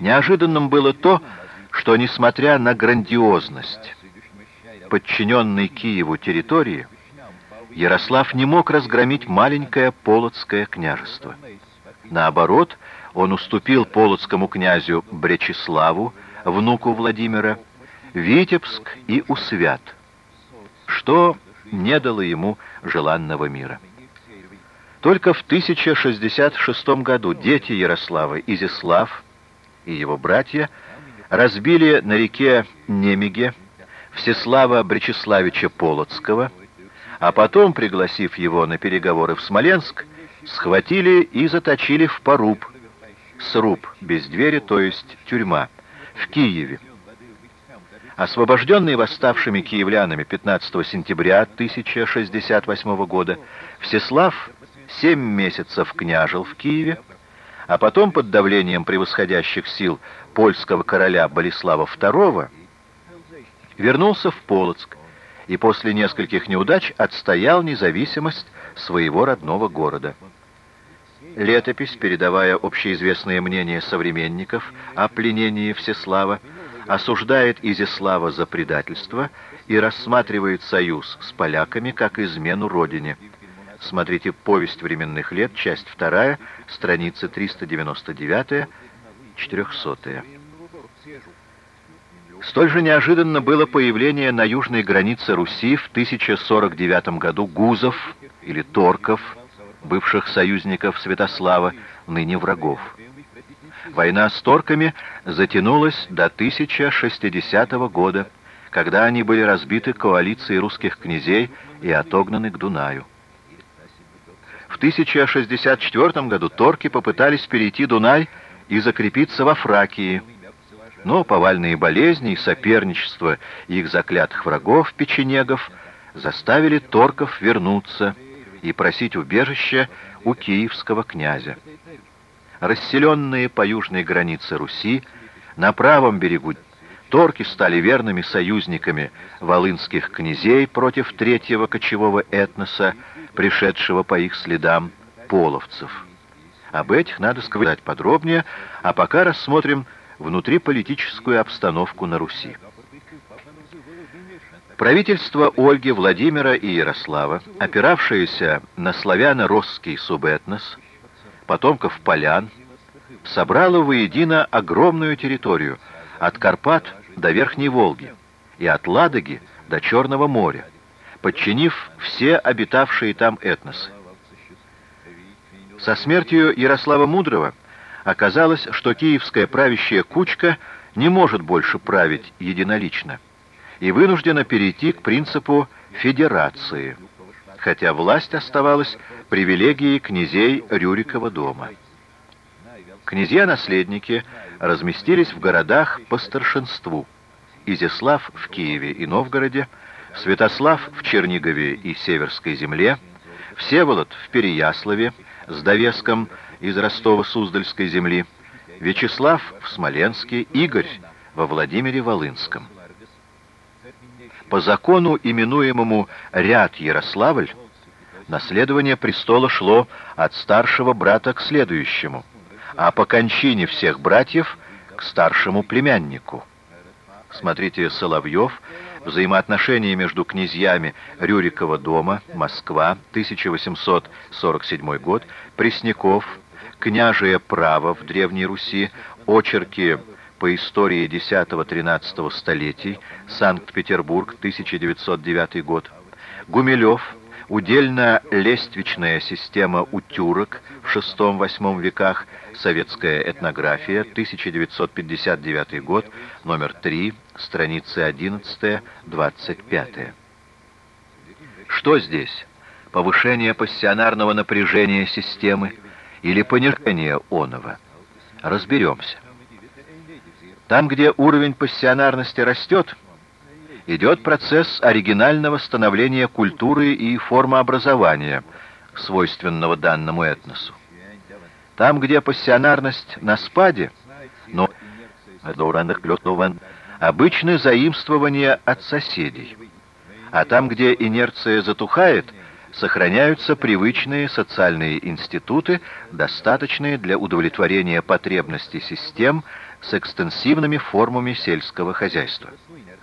Неожиданным было то, что, несмотря на грандиозность подчиненной Киеву территории, Ярослав не мог разгромить маленькое Полоцкое княжество. Наоборот, он уступил полоцкому князю Бречеславу, внуку Владимира, Витебск и Усвят, что не дало ему желанного мира. Только в 1066 году дети Ярослава Изяслав и его братья разбили на реке Немеге Всеслава Бречеславича Полоцкого, а потом, пригласив его на переговоры в Смоленск, схватили и заточили в поруб, сруб, без двери, то есть тюрьма, в Киеве. Освобожденный восставшими киевлянами 15 сентября 1068 года, Всеслав семь месяцев княжил в Киеве, а потом под давлением превосходящих сил польского короля Болеслава II вернулся в Полоцк и после нескольких неудач отстоял независимость своего родного города. Летопись, передавая общеизвестные мнения современников о пленении Всеслава, осуждает Изяслава за предательство и рассматривает союз с поляками как измену родине. Смотрите «Повесть временных лет», часть 2, страницы 399-400. Столь же неожиданно было появление на южной границе Руси в 1049 году гузов или торков, бывших союзников Святослава, ныне врагов. Война с торками затянулась до 1060 года, когда они были разбиты коалицией русских князей и отогнаны к Дунаю. В 1064 году торки попытались перейти Дунай и закрепиться во Фракии, но повальные болезни и соперничество их заклятых врагов, печенегов, заставили торков вернуться и просить убежища у киевского князя. Расселенные по южной границе Руси, на правом берегу торки стали верными союзниками волынских князей против третьего кочевого этноса, пришедшего по их следам, половцев. Об этих надо сказать подробнее, а пока рассмотрим внутриполитическую обстановку на Руси. Правительство Ольги, Владимира и Ярослава, опиравшееся на славяно-росский субэтнос, потомков полян, собрало воедино огромную территорию от Карпат до Верхней Волги и от Ладоги до Черного моря, подчинив все обитавшие там этносы. Со смертью Ярослава Мудрого оказалось, что киевская правящая кучка не может больше править единолично и вынуждена перейти к принципу федерации, хотя власть оставалась привилегией князей Рюрикова дома. Князья-наследники разместились в городах по старшинству. Изяслав в Киеве и Новгороде, Святослав в Чернигове и Северской земле, Всеволод в Переяславе с довеском из Ростова-Суздальской земли, Вячеслав в Смоленске, Игорь во Владимире-Волынском. По закону, именуемому «Ряд Ярославль», наследование престола шло от старшего брата к следующему, а по кончине всех братьев к старшему племяннику. Смотрите Соловьев Взаимоотношения между князьями Рюрикова дома, Москва, 1847 год, Пресняков, Княжее право в Древней Руси, очерки по истории X-XIII столетий, Санкт-Петербург, 1909 год, Гумилев, удельно-лествичная система утюрок в VI-VIII веках, советская этнография, 1959 год, номер 3, страницы 11-25. Что здесь? Повышение пассионарного напряжения системы или понижение оного? Разберемся. Там, где уровень пассионарности растет, идет процесс оригинального становления культуры и формообразования, свойственного данному этносу. Там, где пассионарность на спаде, но обычны заимствования от соседей. А там, где инерция затухает, сохраняются привычные социальные институты, достаточные для удовлетворения потребностей систем с экстенсивными формами сельского хозяйства.